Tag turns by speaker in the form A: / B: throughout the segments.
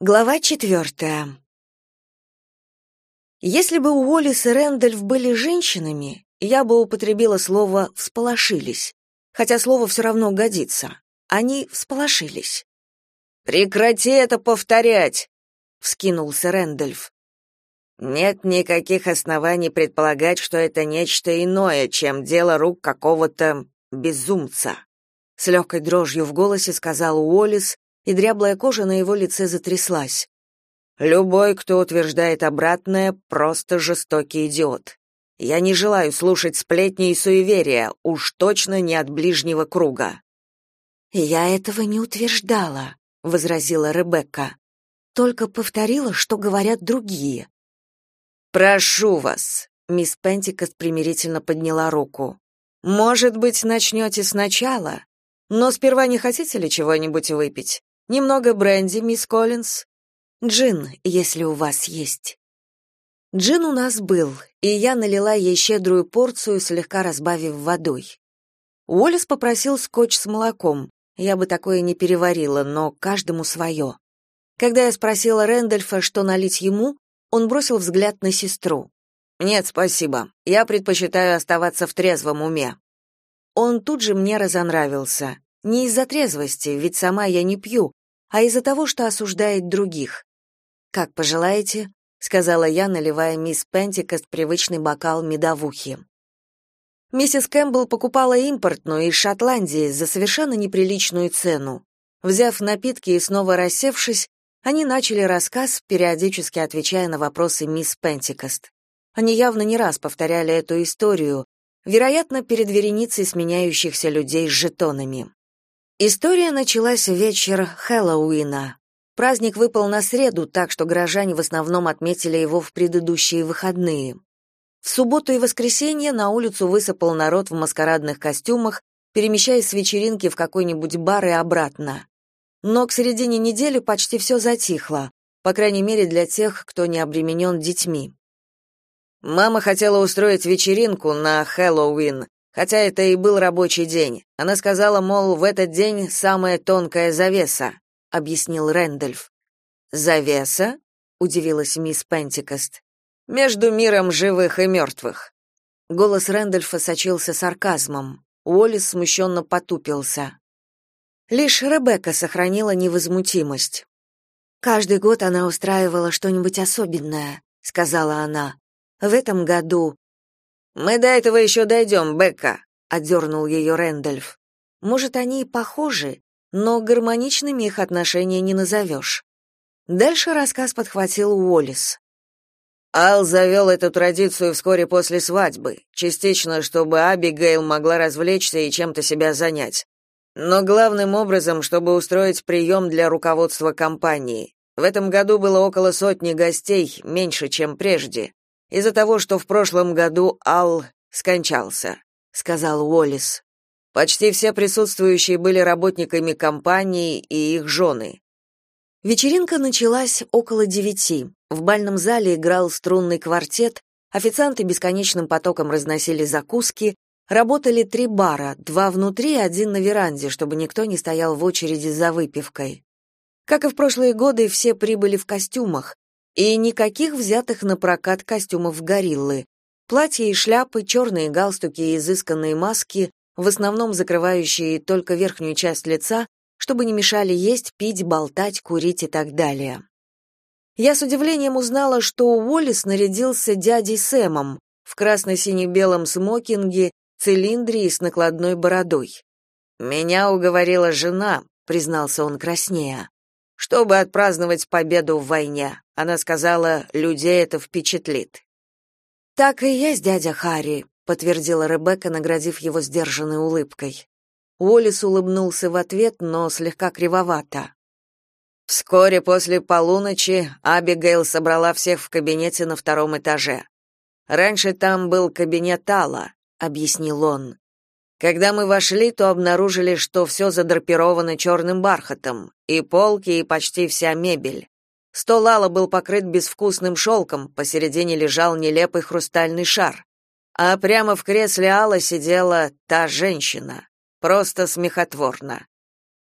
A: Глава четвертая. Если бы Уоллес и Рэндольф были женщинами, я бы употребила слово «всполошились», хотя слово все равно годится. Они всполошились. «Прекрати это повторять!» — вскинулся Рэндольф. «Нет никаких оснований предполагать, что это нечто иное, чем дело рук какого-то безумца», — с легкой дрожью в голосе сказал Уоллес, и дряблая кожа на его лице затряслась. Любой, кто утверждает обратное, просто жестокий идиот. Я не желаю слушать сплетни и суеверия, уж точно не от ближнего круга. Я этого не утверждала, возразила Ребекка. Только повторила, что говорят другие. Прошу вас, мисс Пентикост примирительно подняла руку. Может быть, начнете сначала? Но сперва не хотите ли чего-нибудь выпить? Немного бренди, мисс Коллинз. Джин, если у вас есть. Джин у нас был, и я налила ей щедрую порцию, слегка разбавив водой. Уоллес попросил скотч с молоком. Я бы такое не переварила, но каждому свое. Когда я спросила Рэндольфа, что налить ему, он бросил взгляд на сестру. «Нет, спасибо. Я предпочитаю оставаться в трезвом уме». Он тут же мне разонравился. Не из-за трезвости, ведь сама я не пью, а из-за того, что осуждает других. «Как пожелаете», — сказала я, наливая мисс Пентикост привычный бокал медовухи. Миссис Кэмпбелл покупала импортную из Шотландии за совершенно неприличную цену. Взяв напитки и снова рассевшись, они начали рассказ, периодически отвечая на вопросы мисс Пентикост. Они явно не раз повторяли эту историю, вероятно, перед вереницей сменяющихся людей с жетонами. История началась в вечер Хэллоуина. Праздник выпал на среду, так что горожане в основном отметили его в предыдущие выходные. В субботу и воскресенье на улицу высыпал народ в маскарадных костюмах, перемещаясь с вечеринки в какой-нибудь бар и обратно. Но к середине недели почти все затихло, по крайней мере для тех, кто не обременен детьми. Мама хотела устроить вечеринку на Хэллоуин, хотя это и был рабочий день. Она сказала, мол, в этот день самая тонкая завеса, объяснил Рэндольф. Завеса? удивилась мисс Пентикост. Между миром живых и мертвых». Голос Рэндольфа сочился сарказмом. Уоллес смущенно потупился. Лишь Ребекка сохранила невозмутимость. Каждый год она устраивала что-нибудь особенное, сказала она. В этом году мы до этого еще дойдем, Бекка», — отдернул ее Рэндольф. Может, они и похожи, но гармоничными их отношения не назовешь. Дальше рассказ подхватил Уоллес. Ал завел эту традицию вскоре после свадьбы, частично, чтобы Абигейл могла развлечься и чем-то себя занять. Но главным образом, чтобы устроить прием для руководства компании. В этом году было около сотни гостей, меньше, чем прежде из-за того, что в прошлом году Ал скончался, сказал Уоллес. Почти все присутствующие были работниками компании и их жены. Вечеринка началась около девяти. В бальном зале играл струнный квартет, официанты бесконечным потоком разносили закуски, работали три бара, два внутри один на веранде, чтобы никто не стоял в очереди за выпивкой. Как и в прошлые годы, все прибыли в костюмах, и никаких взятых на прокат костюмов гориллы. Платья и шляпы, черные галстуки и изысканные маски, в основном закрывающие только верхнюю часть лица, чтобы не мешали есть, пить, болтать, курить и так далее. Я с удивлением узнала, что Уоллес нарядился дядей Сэмом в красно-сине-белом смокинге, цилиндре и с накладной бородой. «Меня уговорила жена», — признался он краснея чтобы отпраздновать победу в войне. Она сказала, людей это впечатлит. Так и есть, дядя Харри, подтвердила Ребекка, наградив его сдержанной улыбкой. Уоллес улыбнулся в ответ, но слегка кривовато. Вскоре после полуночи Абигейл собрала всех в кабинете на втором этаже. Раньше там был кабинет Алла, объяснил он. Когда мы вошли, то обнаружили, что все задрапировано черным бархатом, и полки, и почти вся мебель. Стол Алла был покрыт безвкусным шелком, посередине лежал нелепый хрустальный шар. А прямо в кресле Алла сидела та женщина. Просто смехотворно.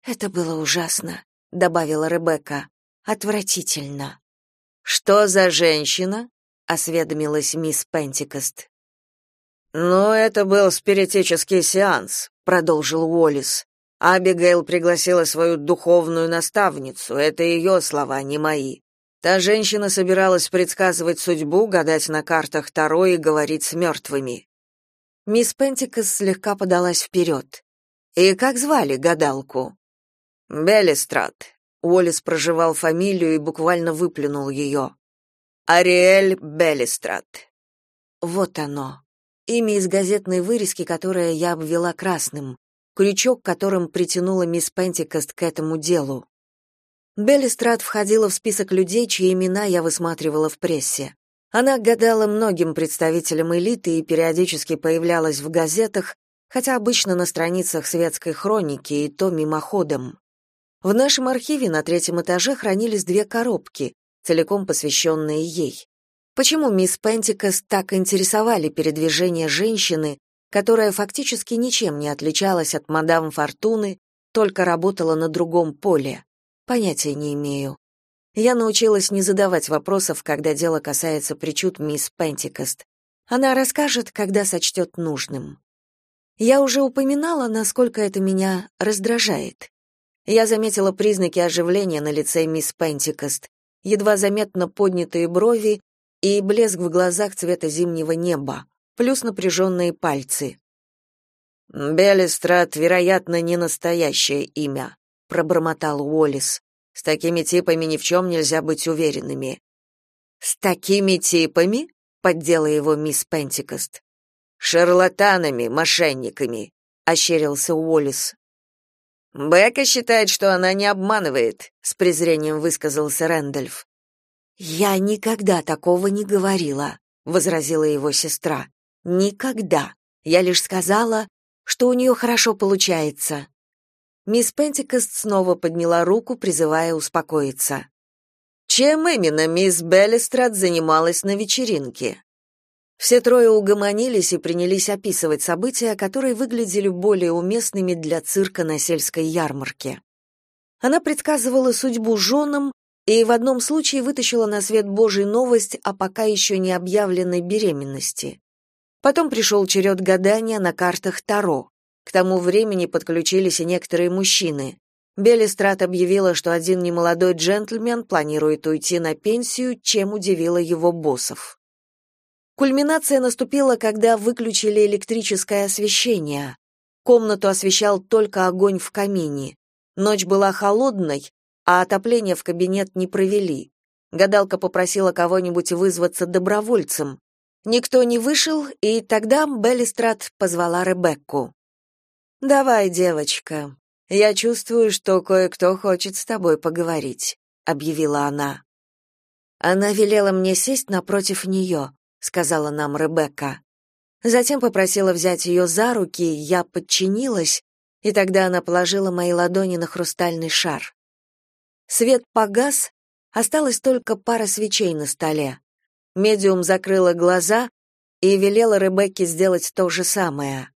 A: «Это было ужасно», — добавила Ребекка. Отвратительно. Что за женщина? осведомилась мисс Пентикост.
B: «Ну, это был спиритический сеанс», — продолжил Уоллес. «Абигейл пригласила свою духовную наставницу, это ее слова, не мои. Та женщина собиралась предсказывать судьбу, гадать на картах Таро и говорить с мертвыми».
A: Мисс Пентикос слегка подалась вперед. «И как звали гадалку?»
B: «Беллистрат». Уоллес проживал фамилию и буквально выплюнул ее. «Ариэль Беллистрат».
A: Вот оно. Имя из газетной вырезки, которое я обвела красным. Крючок, которым притянула мисс Пентикост к этому делу. Беллистрат входила в список людей, чьи имена я высматривала в прессе. Она гадала многим представителям элиты и периодически появлялась в газетах, хотя обычно на страницах светской хроники и то мимоходом. В нашем архиве на третьем этаже хранились две коробки, целиком посвященные ей. Почему мисс Пентикос так интересовали передвижения женщины, которая фактически ничем не отличалась от мадам Фортуны, только работала на другом поле? Понятия не имею. Я научилась не задавать вопросов, когда дело касается причуд мисс Пентикост. Она расскажет, когда сочтет нужным. Я уже упоминала, насколько это меня раздражает. Я заметила признаки оживления на лице мисс Пентикост, едва заметно поднятые брови и блеск в глазах цвета зимнего неба, плюс напряженные пальцы.
B: «Беллистрат, вероятно, не настоящее имя», — пробормотал Уоллес. «С такими типами ни в чем нельзя быть уверенными».
A: «С такими типами?» — поддела его мисс Пентикост.
B: «Шарлатанами, мошенниками», — ощерился Уоллес.
C: «Бекка считает, что она не обманывает», — с презрением высказался Рэндольф.
A: «Я никогда такого не говорила», — возразила его сестра. «Никогда. Я лишь сказала, что у нее хорошо получается». Мисс Пентикост снова подняла руку, призывая успокоиться.
C: «Чем именно мисс Беллистрат занималась на вечеринке?»
A: Все трое угомонились и принялись описывать события, которые выглядели более уместными для цирка на сельской ярмарке. Она предсказывала судьбу женам и в одном случае вытащила на свет Божий новость о пока еще не объявленной беременности. Потом пришел черед гадания на картах Таро. К тому времени подключились и некоторые мужчины. Беллистрат объявила, что один немолодой джентльмен планирует уйти на пенсию, чем удивила его боссов. Кульминация наступила, когда выключили электрическое освещение. Комнату освещал только огонь в камине. Ночь была холодной, а отопление в кабинет не провели. Гадалка попросила кого-нибудь вызваться добровольцем. Никто не вышел, и тогда Беллистрат позвала Ребекку. «Давай, девочка, я чувствую, что кое-кто хочет с тобой поговорить», — объявила она. Она велела мне сесть напротив нее сказала нам Ребекка. Затем попросила взять ее за руки, я подчинилась, и тогда она положила мои ладони на хрустальный шар. Свет погас, осталась только пара свечей на столе. Медиум закрыла глаза и велела Ребекке сделать то же самое.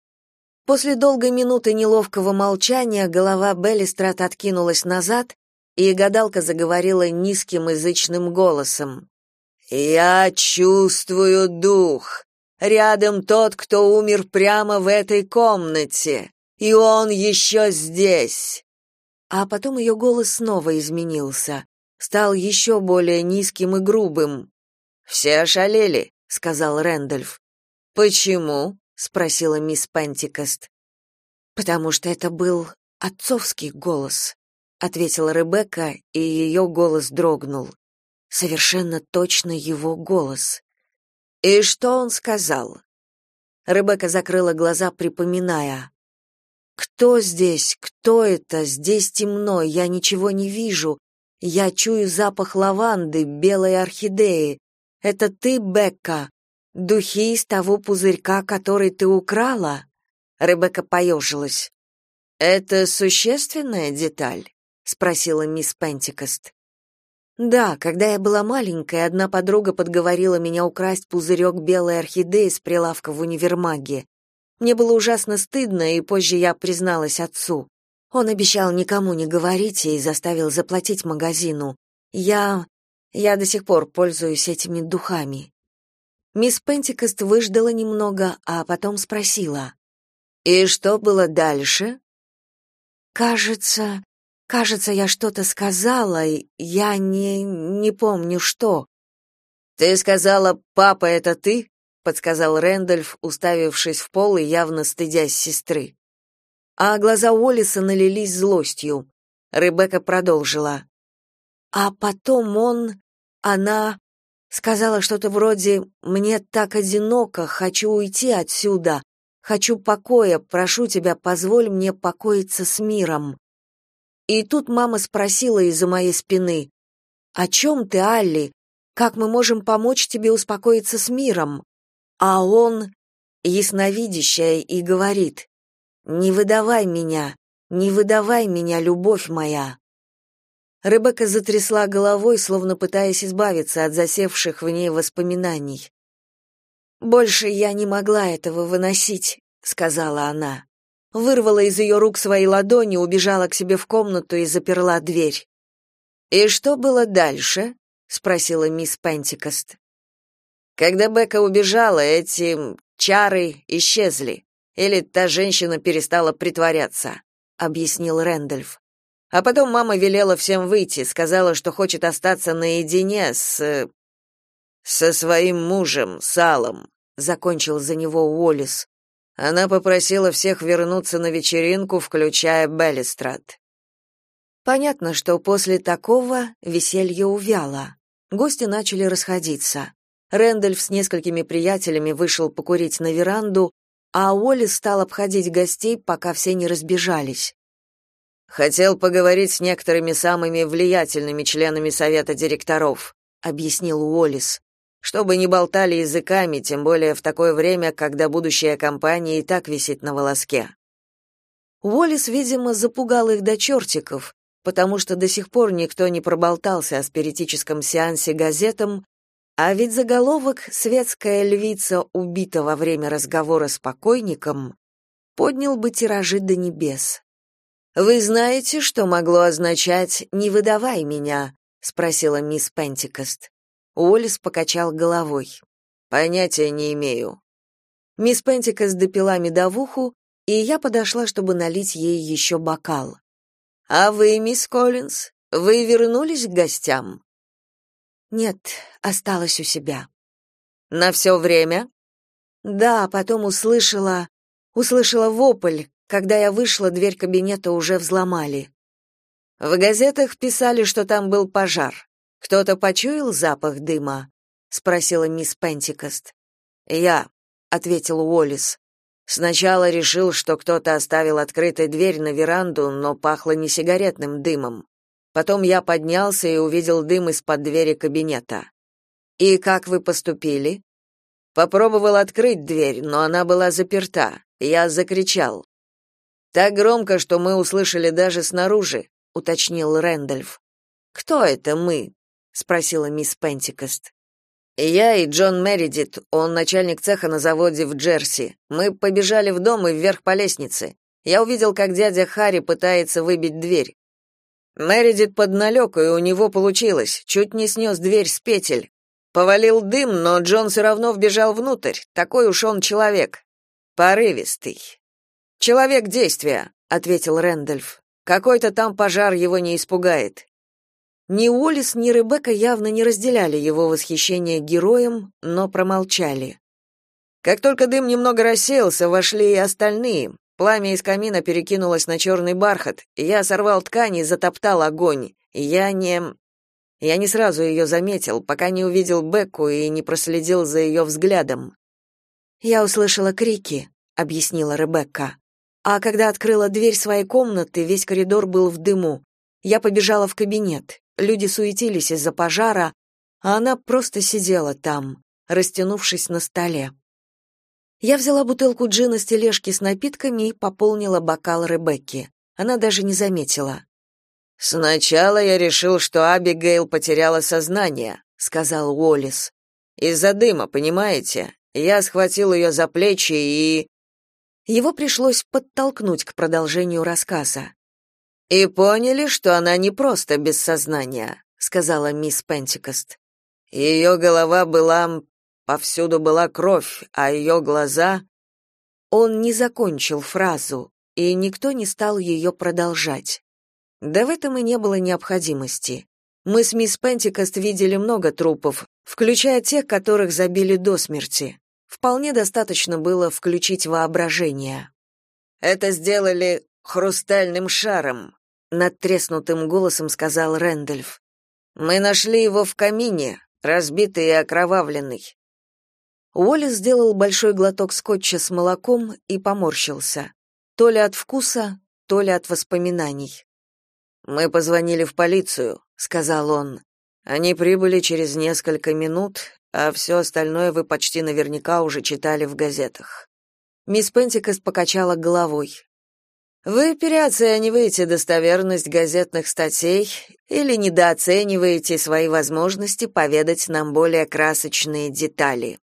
A: После долгой минуты неловкого молчания голова Беллистрат откинулась назад, и гадалка заговорила низким язычным голосом. «Я чувствую дух. Рядом тот, кто умер прямо в этой комнате, и он еще здесь». А потом ее голос снова изменился, стал еще более низким и грубым. «Все ошалели», — сказал Рэндольф. «Почему?» — спросила мисс Пентикост. «Потому что это был отцовский голос», — ответила Ребекка, и ее голос дрогнул. Совершенно точно его голос. «И что он сказал?» Ребекка закрыла глаза, припоминая. «Кто здесь? Кто это? Здесь темно, я ничего не вижу. Я чую запах лаванды, белой орхидеи. Это ты, Бекка? Духи из того пузырька, который ты украла?» Ребекка поежилась. «Это существенная деталь?» — спросила мисс Пентикост. Да, когда я была маленькая, одна подруга подговорила меня украсть пузырек белой орхидеи с прилавка в универмаге. Мне было ужасно стыдно, и позже я призналась отцу. Он обещал никому не говорить и заставил заплатить магазину. Я... я до сих пор пользуюсь этими духами». Мисс Пентикост выждала немного, а потом спросила.
C: «И что было дальше?»
A: «Кажется... кажется, я что-то сказала, я не... не помню, что».
C: «Ты сказала, папа, это ты?» — подсказал Рэндольф, уставившись в пол и явно стыдясь сестры. А глаза Уоллиса налились злостью. Ребекка продолжила.
A: А потом он... она... сказала что-то вроде «Мне так одиноко, хочу уйти отсюда, хочу покоя, прошу тебя, позволь мне покоиться с миром». И тут мама спросила из-за моей спины «О чем ты, Алли? Как мы можем помочь тебе успокоиться с миром? А он, ясновидящая, и говорит, «Не выдавай меня, не выдавай меня, любовь моя». Ребекка затрясла головой, словно пытаясь избавиться от засевших в ней воспоминаний. «Больше я не могла этого выносить», — сказала она. Вырвала из ее рук свои ладони, убежала к себе в комнату и заперла дверь.
C: «И что было дальше?» спросила мисс Пентикост. Когда Бека убежала, эти чары исчезли, или та женщина перестала притворяться, объяснил Рэндольф. А потом мама велела всем выйти, сказала, что хочет остаться наедине с со своим мужем, Салом, закончил за него Уоллес. Она попросила всех вернуться на вечеринку, включая Беллистрат.
A: Понятно, что после такого веселье увяло. Гости начали расходиться. Рэндольф с несколькими приятелями вышел покурить на веранду, а Уоллес стал обходить гостей, пока все не разбежались.
C: «Хотел поговорить с некоторыми самыми влиятельными членами совета директоров», — объяснил Уоллес, «чтобы не болтали языками, тем более в такое время, когда будущая компания и так висит на волоске».
A: Уоллес, видимо, запугал их до чертиков, потому что до сих пор никто не проболтался о спиритическом сеансе газетам, а ведь заголовок «Светская львица убита во время разговора с покойником» поднял бы тиражи до небес.
C: «Вы знаете, что могло означать «не выдавай меня»?» — спросила мисс Пентикост. Уоллес покачал головой. «Понятия не имею».
A: Мисс Пентикост допила медовуху, и я подошла, чтобы налить ей еще бокал.
C: А вы, мисс Коллинз, вы вернулись к гостям?
A: Нет, осталась у себя.
C: На все время?
A: Да, потом услышала, услышала вопль. Когда я вышла, дверь кабинета уже взломали.
C: В газетах писали, что там был пожар. Кто-то почуял запах дыма? спросила мисс Пентикост. Я, ответил Уоллес. Сначала решил, что кто-то оставил открытой дверь на веранду, но пахло не сигаретным дымом. Потом я поднялся и увидел дым из-под двери кабинета. И как вы поступили? Попробовал открыть дверь, но она была заперта. Я закричал. Так громко, что мы услышали даже снаружи, уточнил Рэндольф. Кто это мы? спросила мисс Пентикост. Я и Джон Мередит, он начальник цеха на заводе в Джерси. Мы побежали в дом и вверх по лестнице. Я увидел, как дядя Харри пытается выбить дверь. Мередит подналек, и у него получилось. Чуть не снес дверь с петель. Повалил дым, но Джон все равно вбежал внутрь. Такой уж он человек. Порывистый. Человек действия, ответил Рэндольф. Какой-то там пожар его не испугает.
A: Ни Уоллес, ни Ребекка явно не разделяли его восхищение героем, но промолчали.
C: Как только дым немного рассеялся, вошли и остальные. Пламя из камина перекинулось на черный бархат, я сорвал ткань и затоптал огонь. Я не... Я не сразу ее заметил, пока не увидел Бекку и не проследил за ее взглядом.
A: «Я услышала крики», — объяснила Ребекка. «А когда открыла дверь своей комнаты, весь коридор был в дыму. Я побежала в кабинет. Люди суетились из-за пожара, а она просто сидела там, растянувшись на столе. Я взяла бутылку джина с тележки с напитками и пополнила бокал Ребекки. Она даже не заметила.
C: «Сначала я решил, что Абигейл потеряла сознание», — сказал Уоллес. «Из-за дыма, понимаете? Я схватил ее за плечи и...»
A: Его пришлось подтолкнуть к продолжению рассказа.
C: И поняли, что она не просто без сознания,
A: сказала мисс Пентикост.
B: Ее голова была повсюду была кровь, а ее глаза
A: Он не закончил фразу, и никто не стал ее продолжать. Да в этом и не было необходимости. Мы с мисс Пентикост видели много трупов, включая тех, которых забили до смерти. Вполне достаточно было включить воображение.
B: Это сделали хрустальным шаром, надтреснутым голосом сказал Рэндольф. Мы нашли его в камине, разбитый и окровавленный.
A: Уоллес сделал большой глоток скотча с молоком и поморщился. То ли от вкуса, то ли от воспоминаний.
B: Мы позвонили в полицию, сказал он. Они прибыли через несколько минут, а все остальное вы почти наверняка уже читали в газетах.
A: Мисс Пентикост покачала головой.
B: Вы переоцениваете достоверность газетных статей или недооцениваете свои возможности поведать нам более красочные детали.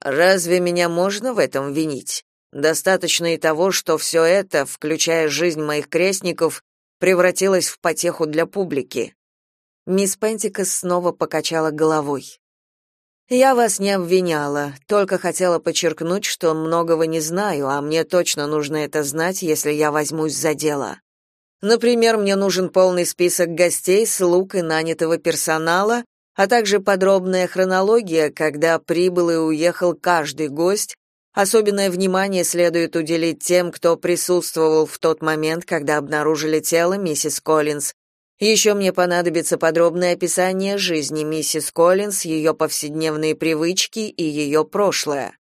B: Разве меня можно в этом винить? Достаточно и того, что все это, включая жизнь моих крестников, превратилось в потеху для публики.
A: Мисс Пентикос снова покачала головой. Я вас не обвиняла, только хотела подчеркнуть, что многого не знаю, а мне точно нужно это знать, если я возьмусь за дело. Например, мне нужен полный список гостей, слуг и нанятого персонала, а также подробная хронология, когда прибыл и уехал каждый гость. Особенное внимание следует уделить тем, кто присутствовал в тот момент, когда обнаружили тело миссис Коллинз, еще мне понадобится подробное описание жизни миссис Коллинз, ее повседневные привычки и ее прошлое.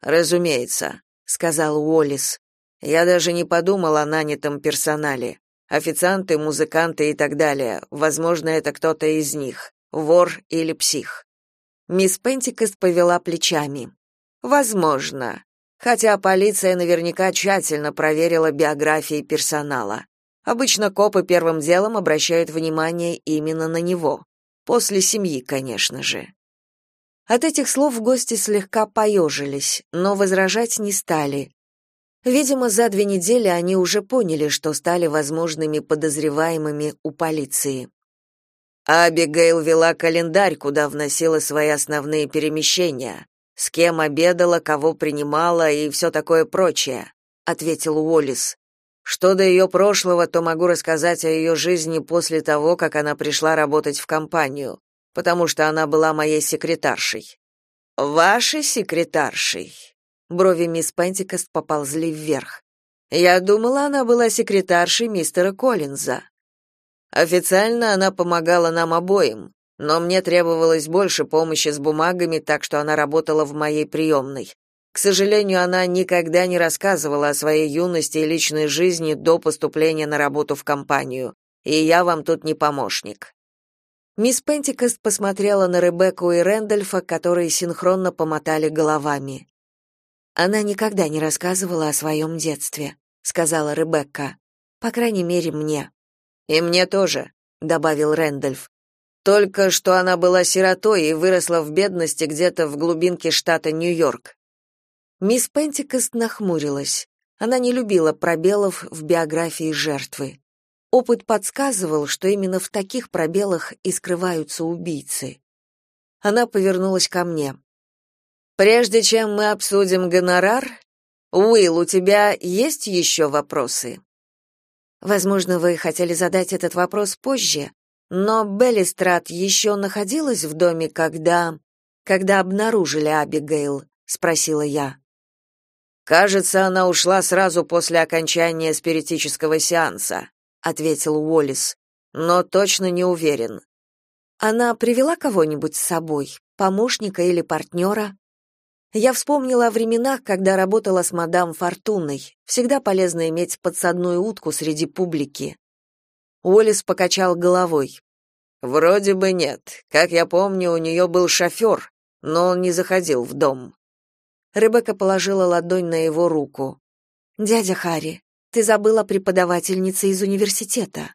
B: Разумеется, сказал Уоллис. Я даже не подумал о нанятом персонале. Официанты, музыканты и так далее. Возможно, это кто-то из них, вор или псих.
A: Мисс Пентикост повела плечами. Возможно. Хотя полиция наверняка тщательно проверила биографии персонала. Обычно копы первым делом обращают внимание именно на него. После семьи, конечно же. От этих слов гости слегка поежились, но возражать не стали. Видимо, за две недели они уже поняли, что стали возможными подозреваемыми у полиции.
B: Абигейл вела календарь, куда вносила свои основные перемещения, с кем обедала, кого принимала и все такое прочее, ответил Уоллес. Что до ее прошлого, то могу рассказать о ее жизни после того, как она пришла работать в компанию, потому что она была моей секретаршей.
A: Вашей секретаршей. Брови мисс Пентикост поползли вверх. Я думала, она была секретаршей мистера Коллинза.
B: Официально она помогала нам обоим, но мне требовалось больше помощи с бумагами, так что она работала в моей приемной. К сожалению, она никогда не рассказывала о своей юности и личной жизни до поступления на работу в компанию, и я вам тут не помощник.
A: Мисс Пентикост посмотрела на Ребекку и Рэндольфа, которые синхронно помотали головами. Она никогда не рассказывала о своем детстве, сказала Ребекка. По крайней мере, мне.
B: И мне тоже, добавил Рэндольф. Только что она была сиротой и выросла в бедности где-то в глубинке штата Нью-Йорк.
A: Мисс Пентикост нахмурилась. Она не любила пробелов в биографии жертвы. Опыт подсказывал, что именно в таких пробелах и скрываются убийцы. Она повернулась ко мне.
B: Прежде чем мы обсудим гонорар, Уилл, у тебя есть еще вопросы?
A: Возможно, вы хотели задать этот вопрос позже, но Беллистрат еще находилась в доме, когда когда обнаружили Абигейл, спросила я.
B: Кажется, она ушла сразу после окончания спиритического сеанса, ответил Уоллес. Но точно не уверен.
A: Она привела кого-нибудь с собой, помощника или партнера?» Я вспомнила о временах, когда работала с мадам Фортуной. Всегда полезно иметь подсадную утку среди публики. Уоллес покачал головой.
B: Вроде бы нет. Как я помню, у нее был шофер, но он не заходил в дом.
A: Ребекка положила ладонь на его руку. «Дядя Харри, ты забыла преподавательница из университета».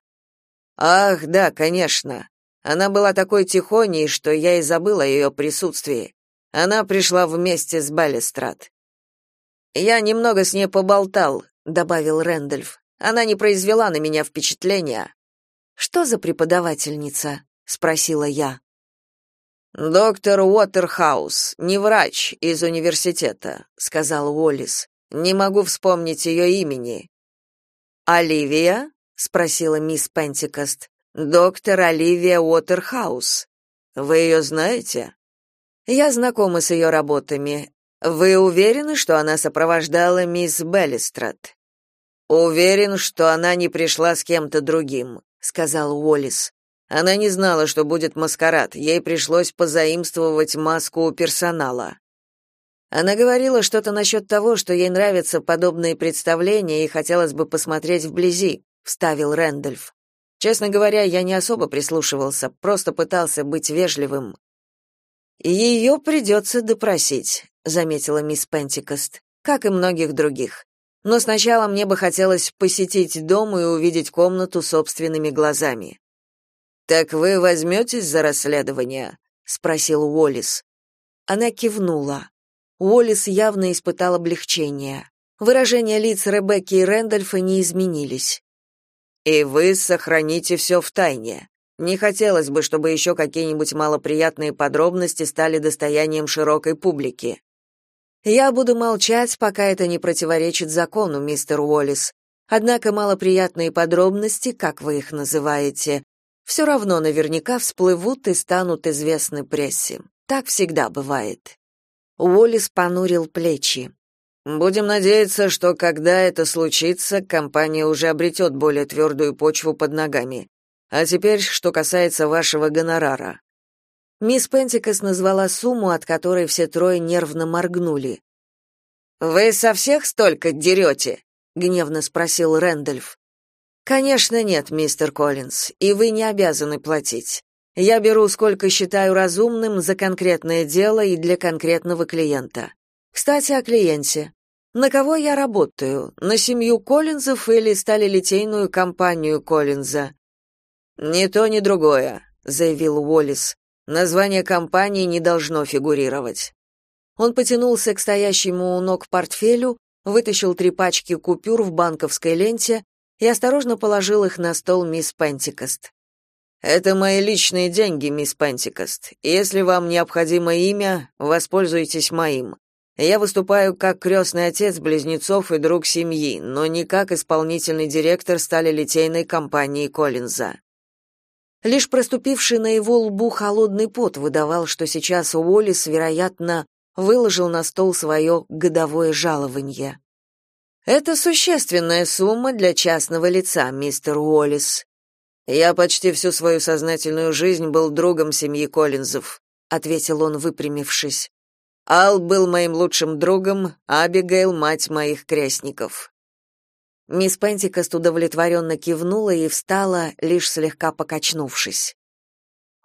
B: «Ах, да, конечно. Она была такой тихоней, что я и забыла о ее присутствии. Она пришла вместе с Балестрат. Я немного с ней поболтал, добавил Рэндольф. Она не произвела на меня впечатления.
A: Что за преподавательница? спросила я.
B: Доктор Уотерхаус, не врач из университета, сказал Уоллис. Не могу вспомнить ее имени. Оливия? спросила мисс Пентикост. Доктор Оливия Уотерхаус. Вы ее знаете? Я знакома с ее работами. Вы уверены, что она сопровождала мисс Беллистрат? Уверен, что она не пришла с кем-то другим, сказал Уоллис. Она не знала, что будет маскарад. Ей пришлось позаимствовать маску у персонала. Она говорила что-то насчет того, что ей нравятся подобные представления и хотелось бы посмотреть вблизи, вставил Рэндольф. Честно говоря, я не особо прислушивался, просто пытался быть вежливым. «Ее придется допросить», — заметила мисс Пентикост, как и многих других. Но сначала мне бы хотелось посетить дом и увидеть комнату собственными глазами. Так вы возьметесь за расследование? спросил Уоллис. Она кивнула. Уоллис явно испытал облегчение. Выражения лиц Ребекки и Рэндольфа не изменились. И вы сохраните все в тайне. Не хотелось бы, чтобы еще какие-нибудь малоприятные подробности стали достоянием широкой публики. Я буду молчать, пока это не противоречит закону, мистер Уоллес. Однако малоприятные подробности, как вы их называете, все равно наверняка всплывут и станут известны прессе. Так всегда бывает. Уоллес понурил плечи. Будем надеяться, что когда это случится, компания уже обретет более твердую почву под ногами. А теперь, что касается вашего гонорара. Мисс Пентикас назвала сумму, от которой все трое нервно моргнули. «Вы со всех столько дерете?» — гневно спросил Рэндольф. «Конечно нет, мистер Коллинз, и вы не обязаны платить. Я беру, сколько считаю разумным, за конкретное дело и для конкретного клиента. Кстати, о клиенте. На кого я работаю? На семью Коллинзов или сталелитейную компанию Коллинза?» «Ни то, ни другое», — заявил Уоллес. Название компании не должно фигурировать. Он потянулся к стоящему у ног портфелю, вытащил три пачки купюр в банковской ленте и осторожно положил их на стол мисс Пентикост. Это мои личные деньги, мисс Пентикост. Если вам необходимо имя, воспользуйтесь моим. Я выступаю как крестный отец близнецов и друг семьи, но не как исполнительный директор сталелитейной компании Коллинза. Лишь проступивший на его лбу холодный пот выдавал, что сейчас Уоллес, вероятно, выложил на стол свое годовое жалование. Это существенная сумма для частного лица, мистер Уоллес. Я почти всю свою сознательную жизнь был другом семьи Коллинзов, ответил он, выпрямившись. Ал был моим лучшим другом, Абигейл мать моих крестников. Мисс Пентикост удовлетворенно кивнула и встала, лишь слегка покачнувшись.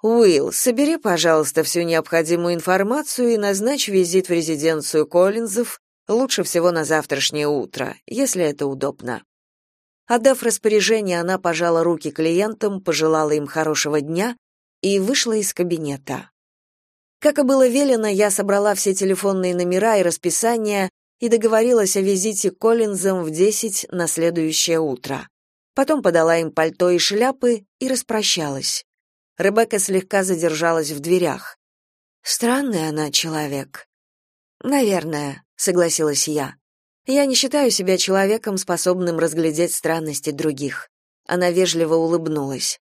B: «Уилл, собери, пожалуйста, всю необходимую информацию и назначь визит в резиденцию Коллинзов, лучше всего на завтрашнее утро, если это удобно». Отдав распоряжение, она пожала руки клиентам, пожелала им хорошего дня и вышла из кабинета. Как и было велено, я собрала все телефонные номера и расписания и договорилась о визите к Коллинзам в десять на следующее утро. Потом подала им пальто и шляпы и распрощалась. Ребекка слегка задержалась в дверях. Странный она человек. Наверное, согласилась я. Я не считаю себя человеком, способным разглядеть странности других. Она вежливо улыбнулась.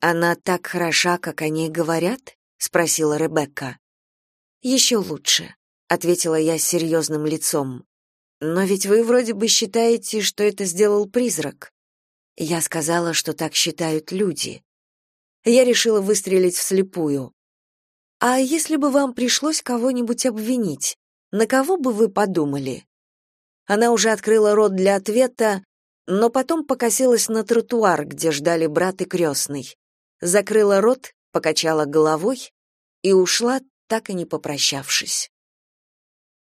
B: Она так хороша, как о ней говорят? спросила Ребекка. «Еще лучше ответила я с серьезным лицом. Но ведь вы вроде бы считаете, что это сделал призрак. Я сказала, что так считают люди. Я решила выстрелить вслепую. А если бы вам пришлось кого-нибудь обвинить, на кого бы вы подумали? Она уже открыла рот для ответа, но потом покосилась на тротуар, где ждали брат и крестный. Закрыла рот, покачала головой и ушла, так и не попрощавшись.